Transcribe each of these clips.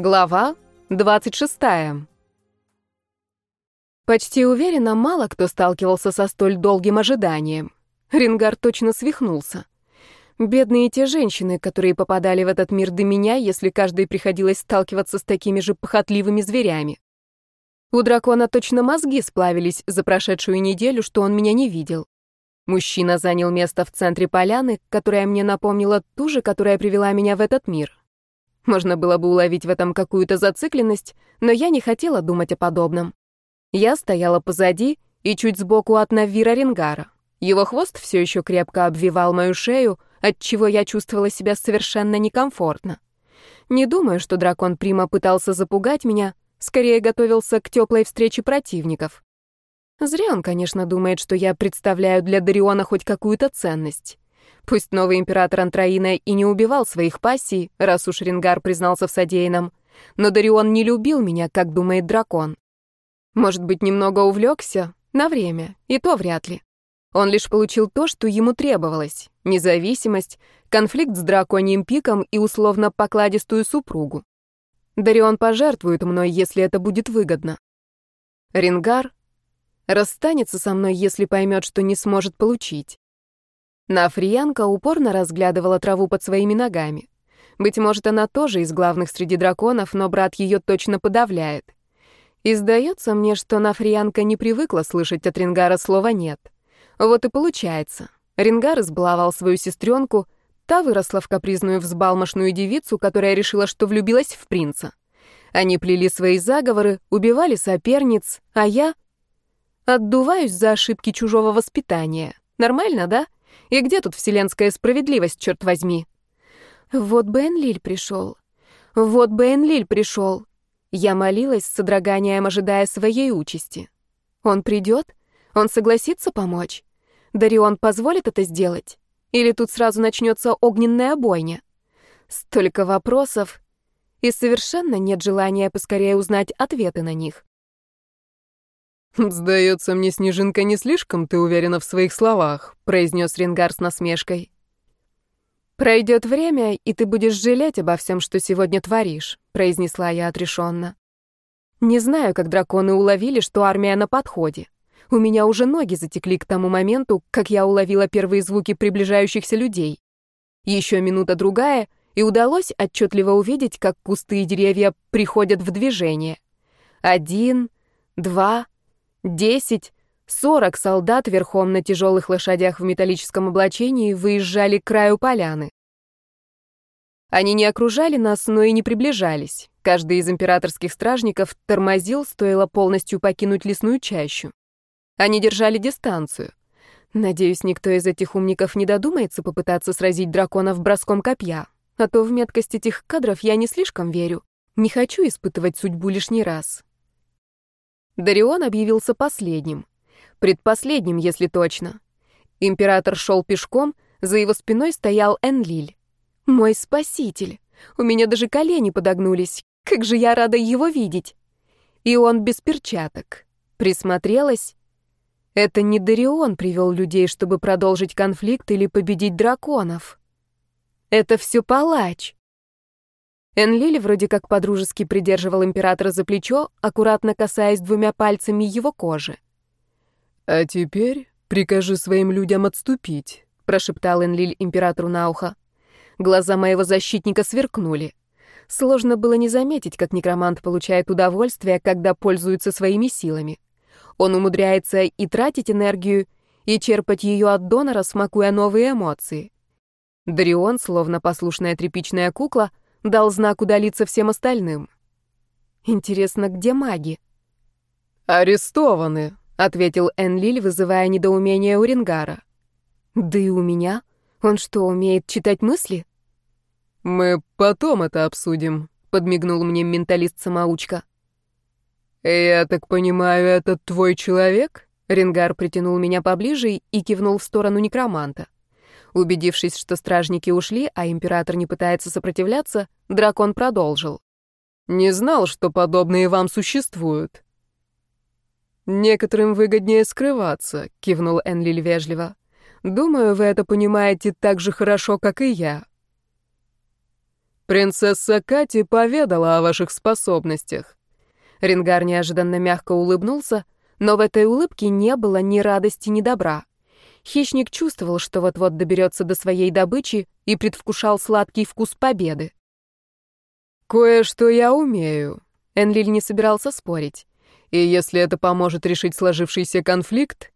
Глава 26. Почти уверена, мало кто сталкивался со столь долгим ожиданием. Рингар точно свихнулся. Бедные те женщины, которые попадали в этот мир до меня, если каждой приходилось сталкиваться с такими же похотливыми зверями. У дракона точно мозги сплавились за прошедшую неделю, что он меня не видел. Мужчина занял место в центре поляны, которая мне напомнила ту же, которая привела меня в этот мир. Можно было бы уловить в этом какую-то зацикленность, но я не хотела думать о подобном. Я стояла позади и чуть сбоку от Навира Рингара. Его хвост все еще крепко обвивал мою шею, отчего я чувствовала себя совершенно некомфортно. Не думаю, что дракон Прима пытался запугать меня, скорее готовился к теплой встрече противников. Зря он, конечно, думает, что я представляю для Дариона хоть какую-то ценность. Пусть новый император Антраина и не убивал своих пассий, раз уж Рингар признался в содеянном, но Дарион не любил меня, как думает дракон. Может быть, немного увлекся? На время. И то вряд ли. Он лишь получил то, что ему требовалось. Независимость, конфликт с драконьим пиком и условно покладистую супругу. Дарион пожертвует мной, если это будет выгодно. Рингар расстанется со мной, если поймет, что не сможет получить. Нафриянка упорно разглядывала траву под своими ногами. Быть может, она тоже из главных среди драконов, но брат ее точно подавляет. И сдается мне, что Нафриянка не привыкла слышать от Рингара слова «нет». Вот и получается. Рингар избаловал свою сестренку, та выросла в капризную взбалмошную девицу, которая решила, что влюбилась в принца. Они плели свои заговоры, убивали соперниц, а я... Отдуваюсь за ошибки чужого воспитания. Нормально, да? И где тут вселенская справедливость, черт возьми? Вот бы Энлиль пришел. Вот бы Энлиль пришел. Я молилась с содроганием, ожидая своей участи. Он придет? Он согласится помочь? Дарион позволит это сделать? Или тут сразу начнется огненная бойня? Столько вопросов, и совершенно нет желания поскорее узнать ответы на них. «Сдается мне, Снежинка, не слишком ты уверена в своих словах», — произнес Рингар с насмешкой. «Пройдет время, и ты будешь жалеть обо всем, что сегодня творишь», — произнесла я отрешенно. «Не знаю, как драконы уловили, что армия на подходе. У меня уже ноги затекли к тому моменту, как я уловила первые звуки приближающихся людей. Еще минута-другая, и удалось отчетливо увидеть, как кусты и деревья приходят в движение. Один, два, Десять, сорок солдат верхом на тяжелых лошадях в металлическом облачении выезжали к краю поляны. Они не окружали нас, но и не приближались. Каждый из императорских стражников тормозил, стоило полностью покинуть лесную чащу. Они держали дистанцию. Надеюсь, никто из этих умников не додумается попытаться сразить драконов броском копья, а то в меткость этих кадров я не слишком верю. Не хочу испытывать судьбу лишний раз. Дарион объявился последним. Предпоследним, если точно. Император шел пешком, за его спиной стоял Энлиль. Мой спаситель. У меня даже колени подогнулись. Как же я рада его видеть. И он без перчаток. Присмотрелась. Это не Дарион привел людей, чтобы продолжить конфликт или победить драконов. Это все палач. Энлиль вроде как подружески придерживал императора за плечо, аккуратно касаясь двумя пальцами его кожи. «А теперь прикажи своим людям отступить», — прошептал Энлиль императору на ухо. Глаза моего защитника сверкнули. Сложно было не заметить, как некромант получает удовольствие, когда пользуется своими силами. Он умудряется и тратить энергию, и черпать ее от донора, смакуя новые эмоции. Дарион, словно послушная тряпичная кукла, — дал знак удалиться всем остальным. Интересно, где маги? «Арестованы», — ответил Энлиль, вызывая недоумение у Рингара. «Да и у меня? Он что, умеет читать мысли?» «Мы потом это обсудим», — подмигнул мне менталист-самоучка. «Я так понимаю, это твой человек?» Рингар притянул меня поближе и кивнул в сторону некроманта. Убедившись, что стражники ушли, а император не пытается сопротивляться, дракон продолжил. «Не знал, что подобные вам существуют». «Некоторым выгоднее скрываться», — кивнул Энлиль вежливо. «Думаю, вы это понимаете так же хорошо, как и я». Принцесса Кати поведала о ваших способностях. Рингар неожиданно мягко улыбнулся, но в этой улыбке не было ни радости, ни добра. Хищник чувствовал, что вот-вот доберется до своей добычи и предвкушал сладкий вкус победы. «Кое-что я умею», — Энлиль не собирался спорить. «И если это поможет решить сложившийся конфликт...»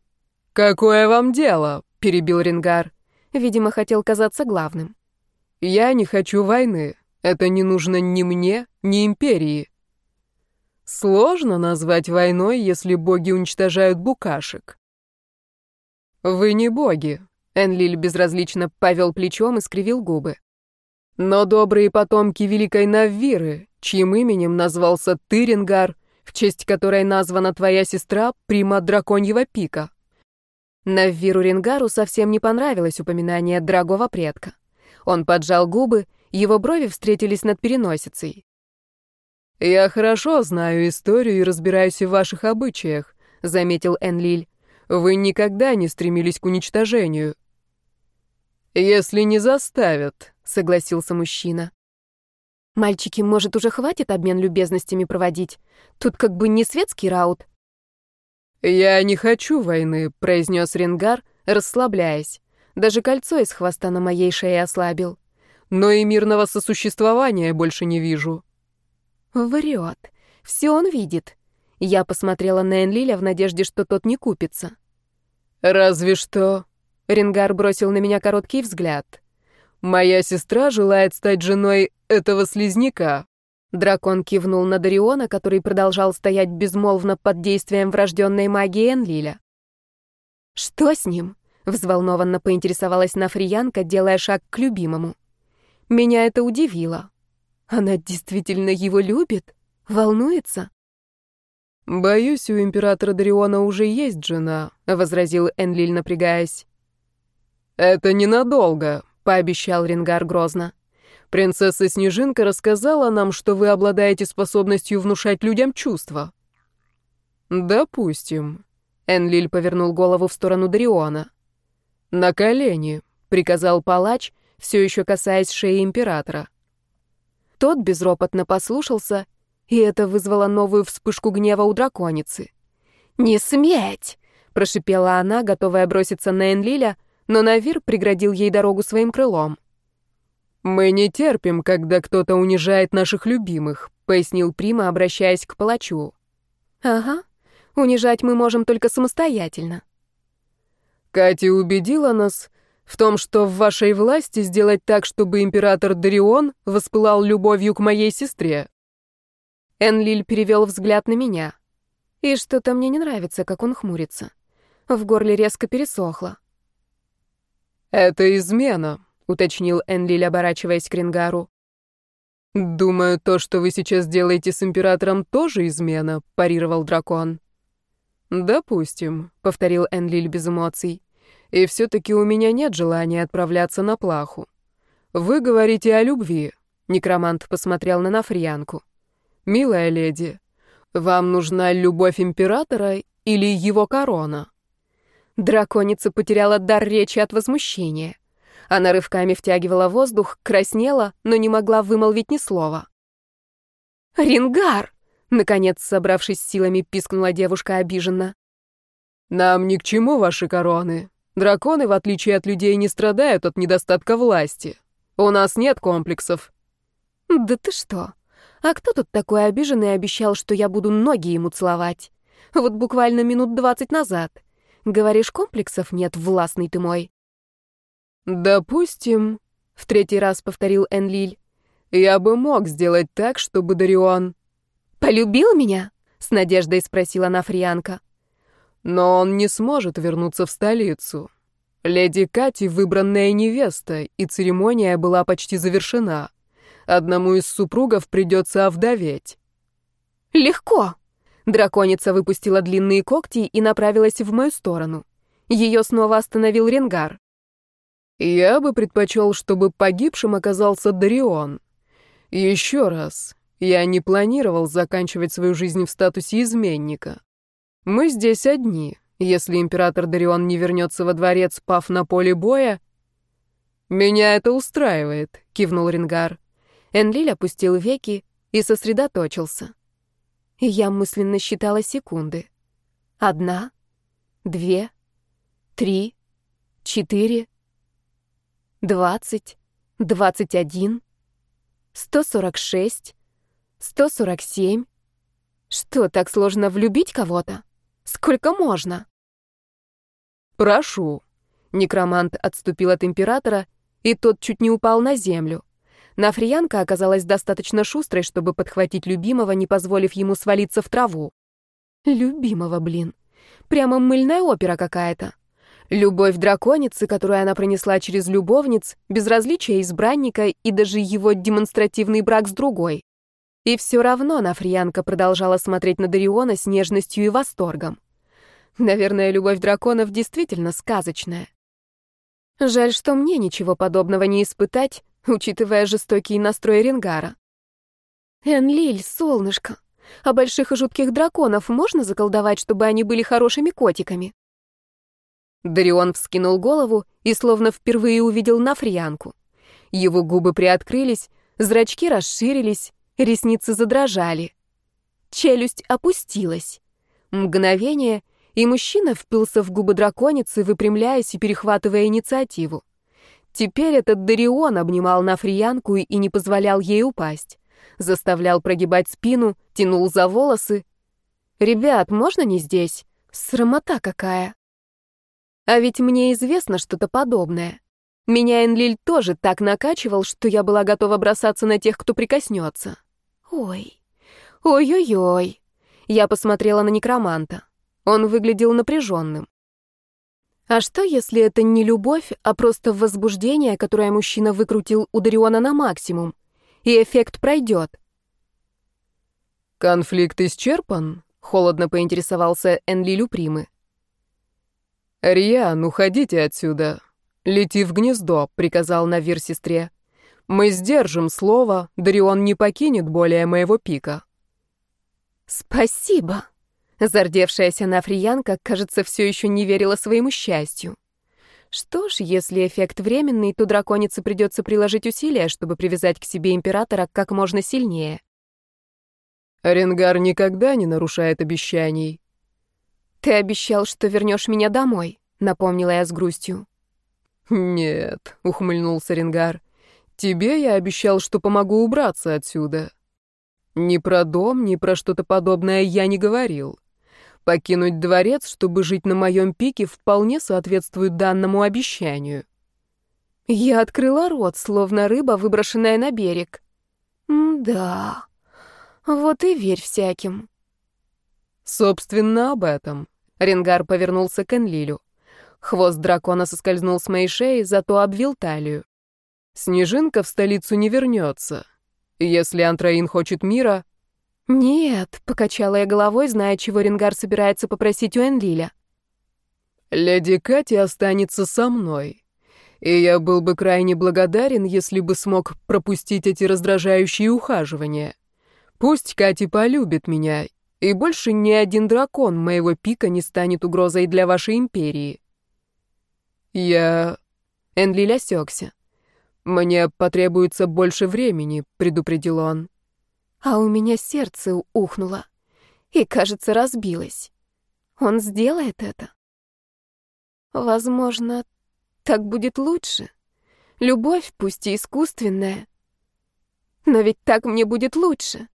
«Какое вам дело?» — перебил Рингар. Видимо, хотел казаться главным. «Я не хочу войны. Это не нужно ни мне, ни империи. Сложно назвать войной, если боги уничтожают букашек. Вы не боги. Энлиль безразлично повел плечом и скривил губы. Но добрые потомки великой Наввиры, чьим именем назвался Тырингар, в честь которой названа твоя сестра, прима драконьего пика. Наввиру Рингару совсем не понравилось упоминание дорогого предка. Он поджал губы, его брови встретились над переносицей. «Я хорошо знаю историю и разбираюсь в ваших обычаях», — заметил Энлиль. «Вы никогда не стремились к уничтожению». «Если не заставят», — согласился мужчина. «Мальчики, может, уже хватит обмен любезностями проводить? Тут как бы не светский раут». «Я не хочу войны», — произнес Ренгар, расслабляясь. Даже кольцо из хвоста на моей шее ослабил. «Но и мирного сосуществования больше не вижу». Врет. Все он видит. Я посмотрела на Энлиля в надежде, что тот не купится. «Разве что...» Ренгар бросил на меня короткий взгляд. «Моя сестра желает стать женой этого слизняка». Дракон кивнул на Дариона, который продолжал стоять безмолвно под действием врожденной магии Энлиля. «Что с ним?» — взволнованно поинтересовалась Нафриянка, делая шаг к любимому. Меня это удивило. Она действительно его любит? Волнуется? «Боюсь, у императора Дариона уже есть жена», — возразил Энлиль, напрягаясь. «Это ненадолго», — пообещал Рингар грозно. «Принцесса Снежинка рассказала нам, что вы обладаете способностью внушать людям чувства». «Допустим», — Энлиль повернул голову в сторону Дариона. «На колени», — приказал палач, все еще касаясь шеи императора. Тот безропотно послушался, и это вызвало новую вспышку гнева у драконицы. «Не сметь!» — прошипела она, готовая броситься на Энлиля, но Навир преградил ей дорогу своим крылом. «Мы не терпим, когда кто-то унижает наших любимых», — пояснил Прима, обращаясь к палачу. «Ага, унижать мы можем только самостоятельно». Катя убедила нас, в том, что в вашей власти сделать так, чтобы император Дарион воспылал любовью к моей сестре. Энлиль перевел взгляд на меня. И что-то мне не нравится, как он хмурится. В горле резко пересохло. «Это измена», — уточнил Энлиль, оборачиваясь к Рингару. «Думаю, то, что вы сейчас делаете с императором, тоже измена», — парировал дракон. «Допустим», — повторил Энлиль без эмоций. И все-таки у меня нет желания отправляться на плаху. Вы говорите о любви. Некромант посмотрел на Нафриянку. Милая леди, вам нужна любовь императора или его корона? Драконица потеряла дар речи от возмущения. Она рывками втягивала воздух, краснела, но не могла вымолвить ни слова. «Рингар!» — наконец, собравшись силами, пискнула девушка обиженно. «Нам ни к чему ваши короны. Драконы, в отличие от людей, не страдают от недостатка власти. У нас нет комплексов. Да ты что? А кто тут такой обиженный обещал, что я буду ноги ему целовать? Вот буквально минут двадцать назад. Говоришь, комплексов нет, властный ты мой. Допустим, в третий раз повторил Энлиль. Я бы мог сделать так, чтобы Дарион... Полюбил меня? С надеждой спросила Нафрианка. Но он не сможет вернуться в столицу. Леди Кати выбранная невеста, и церемония была почти завершена. Одному из супругов придется овдоветь. «Легко!» Драконица выпустила длинные когти и направилась в мою сторону. Ее снова остановил Ренгар. «Я бы предпочел, чтобы погибшим оказался Дарион. Еще раз, я не планировал заканчивать свою жизнь в статусе изменника. Мы здесь одни. Если император Дарион не вернется во дворец, пав на поле боя... Меня это устраивает, кивнул Рингар. Энлиль опустил веки и сосредоточился. Я мысленно считала секунды. Одна, две, три, четыре, двадцать, двадцать один, сто сорок шесть, сто сорок семь. Что, так сложно влюбить кого-то? Сколько можно? «Прошу». Некромант отступил от императора, и тот чуть не упал на землю. Нафриянка оказалась достаточно шустрой, чтобы подхватить любимого, не позволив ему свалиться в траву. Любимого, блин. Прямо мыльная опера какая-то. Любовь драконицы, которую она пронесла через любовниц, безразличие избранника и даже его демонстративный брак с другой. И все равно Нафриянка продолжала смотреть на Дариона с нежностью и восторгом. Наверное, любовь драконов действительно сказочная. Жаль, что мне ничего подобного не испытать, учитывая жестокий настрой Ренгара. Энлиль, солнышко, а больших и жутких драконов можно заколдовать, чтобы они были хорошими котиками? Дарион вскинул голову и словно впервые увидел Нафриянку. Его губы приоткрылись, зрачки расширились, ресницы задрожали. Челюсть опустилась. Мгновение, и мужчина впился в губы драконицы, выпрямляясь и перехватывая инициативу. Теперь этот Дарион обнимал Нафриянку и не позволял ей упасть. Заставлял прогибать спину, тянул за волосы. «Ребят, можно не здесь? Срамота какая!» А ведь мне известно что-то подобное. Меня Энлиль тоже так накачивал, что я была готова бросаться на тех, кто прикоснется. Ой, ой-ой-ой. Я посмотрела на некроманта. Он выглядел напряженным. А что, если это не любовь, а просто возбуждение, которое мужчина выкрутил у Дариона на максимум, и эффект пройдет? «Конфликт исчерпан?» — холодно поинтересовался Энлилю Примы. «Риан, уходите отсюда. Лети в гнездо», — приказал Навир сестре. «Мы сдержим слово, Дарион не покинет более моего пика». «Спасибо», Зардевшаяся нафриянка, кажется, все еще не верила своему счастью. Что ж, если эффект временный, то драконице придется приложить усилия, чтобы привязать к себе императора как можно сильнее. Ренгар никогда не нарушает обещаний. Ты обещал, что вернешь меня домой, напомнила я с грустью. Нет, ухмыльнулся Ренгар. Тебе я обещал, что помогу убраться отсюда. Ни про дом, ни про что-то подобное я не говорил. Покинуть дворец, чтобы жить на моем пике, вполне соответствует данному обещанию. Я открыла рот, словно рыба, выброшенная на берег. да, вот и верь всяким. Собственно, об этом. Ренгар повернулся к Энлилю. Хвост дракона соскользнул с моей шеи, зато обвил талию. Снежинка в столицу не вернется. Если Антраин хочет мира, «Нет», — покачала я головой, зная, чего Ренгар собирается попросить у Энлиля. «Леди Кати останется со мной, и я был бы крайне благодарен, если бы смог пропустить эти раздражающие ухаживания. Пусть Кати полюбит меня, и больше ни один дракон моего пика не станет угрозой для вашей империи». «Я...» Энлиль осекся. «Мне потребуется больше времени», — предупредил он а у меня сердце ухнуло и, кажется, разбилось. Он сделает это. Возможно, так будет лучше. Любовь, пусть и искусственная. Но ведь так мне будет лучше.